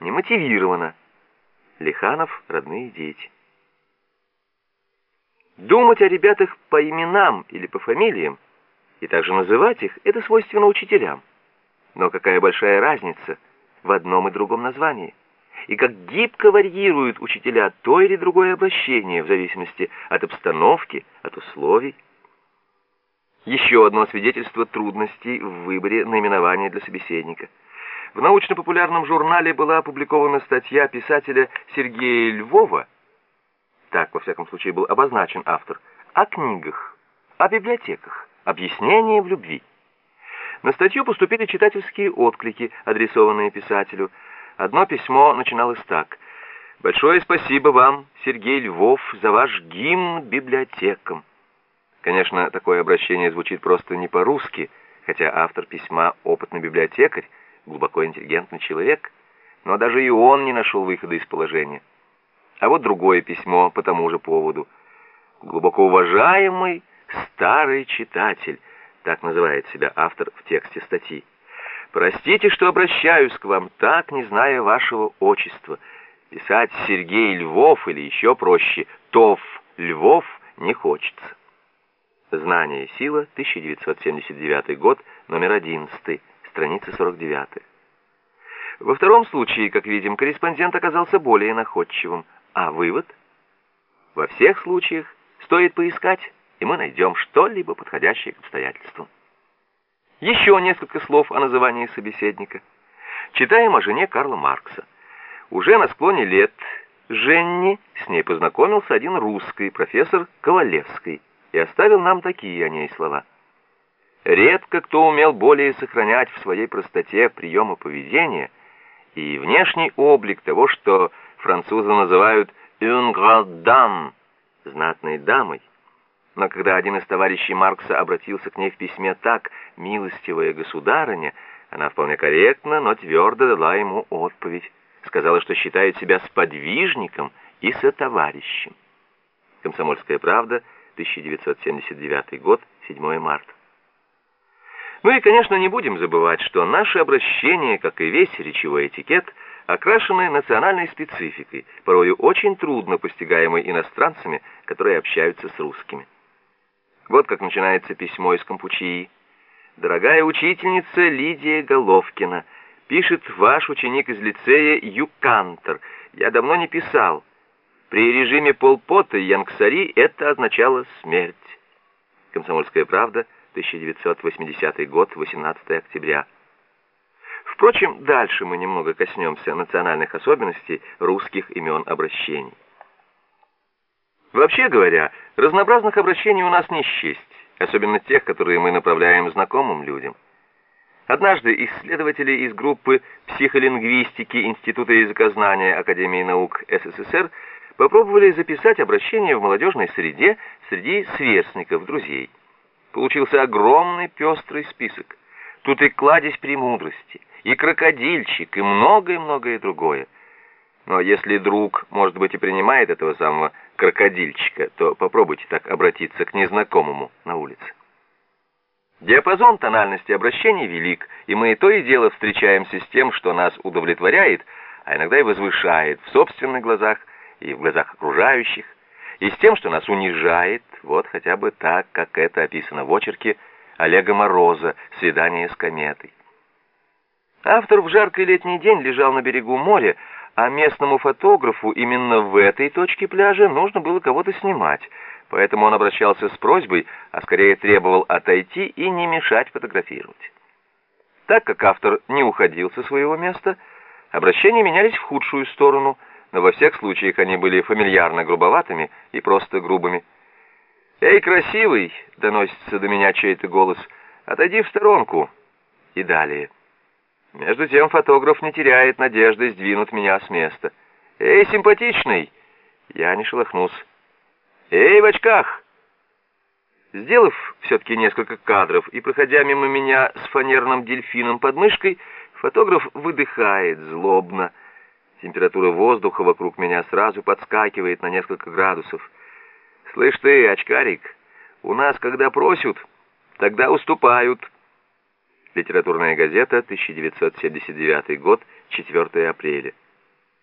немотивированно. Лиханов «Родные дети». Думать о ребятах по именам или по фамилиям и также называть их – это свойственно учителям. Но какая большая разница в одном и другом названии? И как гибко варьируют учителя то или другое обращение в зависимости от обстановки, от условий. Еще одно свидетельство трудностей в выборе наименования для собеседника. В научно-популярном журнале была опубликована статья писателя Сергея Львова, так, во всяком случае, был обозначен автор, о книгах, о библиотеках, объяснение в любви. На статью поступили читательские отклики, адресованные писателю. Одно письмо начиналось так. «Большое спасибо вам, Сергей Львов, за ваш гимн библиотекам». Конечно, такое обращение звучит просто не по-русски, хотя автор письма — опытный библиотекарь, глубоко интеллигентный человек, но даже и он не нашел выхода из положения. А вот другое письмо по тому же поводу. «Глубоко уважаемый старый читатель», так называет себя автор в тексте статьи. «Простите, что обращаюсь к вам так, не зная вашего отчества. Писать Сергей Львов или еще проще Тов Львов не хочется». Знание и сила, 1979 год, номер 11, страница 49. Во втором случае, как видим, корреспондент оказался более находчивым. А вывод? Во всех случаях стоит поискать, и мы найдем что-либо подходящее к обстоятельствам. Еще несколько слов о назывании собеседника. Читаем о жене Карла Маркса. Уже на склоне лет Женни с ней познакомился один русский, профессор Ковалевский и оставил нам такие о ней слова. Редко кто умел более сохранять в своей простоте приемы поведения и внешний облик того, что французы называют «une grande dame» — знатной дамой. Но когда один из товарищей Маркса обратился к ней в письме так «милостивая государыня», она вполне корректно, но твердо дала ему отповедь. Сказала, что считает себя сподвижником и сотоварищем. «Комсомольская правда», 1979 год, 7 марта. Ну и, конечно, не будем забывать, что наше обращение, как и весь речевой этикет, окрашены национальной спецификой, порою очень трудно постигаемой иностранцами, которые общаются с русскими. Вот как начинается письмо из Кампучии. «Дорогая учительница Лидия Головкина, пишет ваш ученик из лицея Юкантер. Я давно не писал. При режиме Полпота и Янгсари это означало смерть. Комсомольская правда, 1980 год, 18 октября. Впрочем, дальше мы немного коснемся национальных особенностей русских имен обращений. Вообще говоря, разнообразных обращений у нас не счесть, особенно тех, которые мы направляем знакомым людям. Однажды исследователи из группы психолингвистики Института языкознания Академии наук СССР попробовали записать обращение в молодежной среде среди сверстников, друзей. Получился огромный пестрый список. Тут и кладезь премудрости, и крокодильчик, и многое-многое другое. Но если друг, может быть, и принимает этого самого крокодильчика, то попробуйте так обратиться к незнакомому на улице. Диапазон тональности обращений велик, и мы то и дело встречаемся с тем, что нас удовлетворяет, а иногда и возвышает в собственных глазах, и в глазах окружающих, и с тем, что нас унижает, вот хотя бы так, как это описано в очерке Олега Мороза «Свидание с кометой». Автор в жаркий летний день лежал на берегу моря, а местному фотографу именно в этой точке пляжа нужно было кого-то снимать, поэтому он обращался с просьбой, а скорее требовал отойти и не мешать фотографировать. Так как автор не уходил со своего места, обращения менялись в худшую сторону – но во всех случаях они были фамильярно грубоватыми и просто грубыми. «Эй, красивый!» — доносится до меня чей-то голос. «Отойди в сторонку!» И далее. Между тем фотограф не теряет надежды сдвинуть меня с места. «Эй, симпатичный!» Я не шелохнусь. «Эй, в очках!» Сделав все-таки несколько кадров и проходя мимо меня с фанерным дельфином под мышкой, фотограф выдыхает злобно, Температура воздуха вокруг меня сразу подскакивает на несколько градусов. «Слышь ты, очкарик, у нас, когда просят, тогда уступают». Литературная газета, 1979 год, 4 апреля.